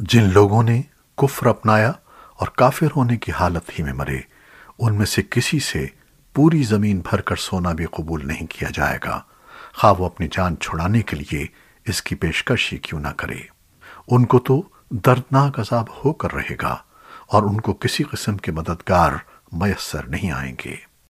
جن لوگوں نے کفر اپنایا اور کافر ہونے کی حالت ہی میں مرے، ان میں سے کسی سے پوری زمین بھر کر سونا بھی قبول نہیں کیا جائے گا۔ خواہ وہ اپنی جان چھڑانے کے لیے اس کی پیشکش ہی کیوں نہ کرے۔ ان کو تو دردناک عذاب ہو کر رہے گا اور ان کو کسی قسم کے مددگار میسر نہیں آئیں گے۔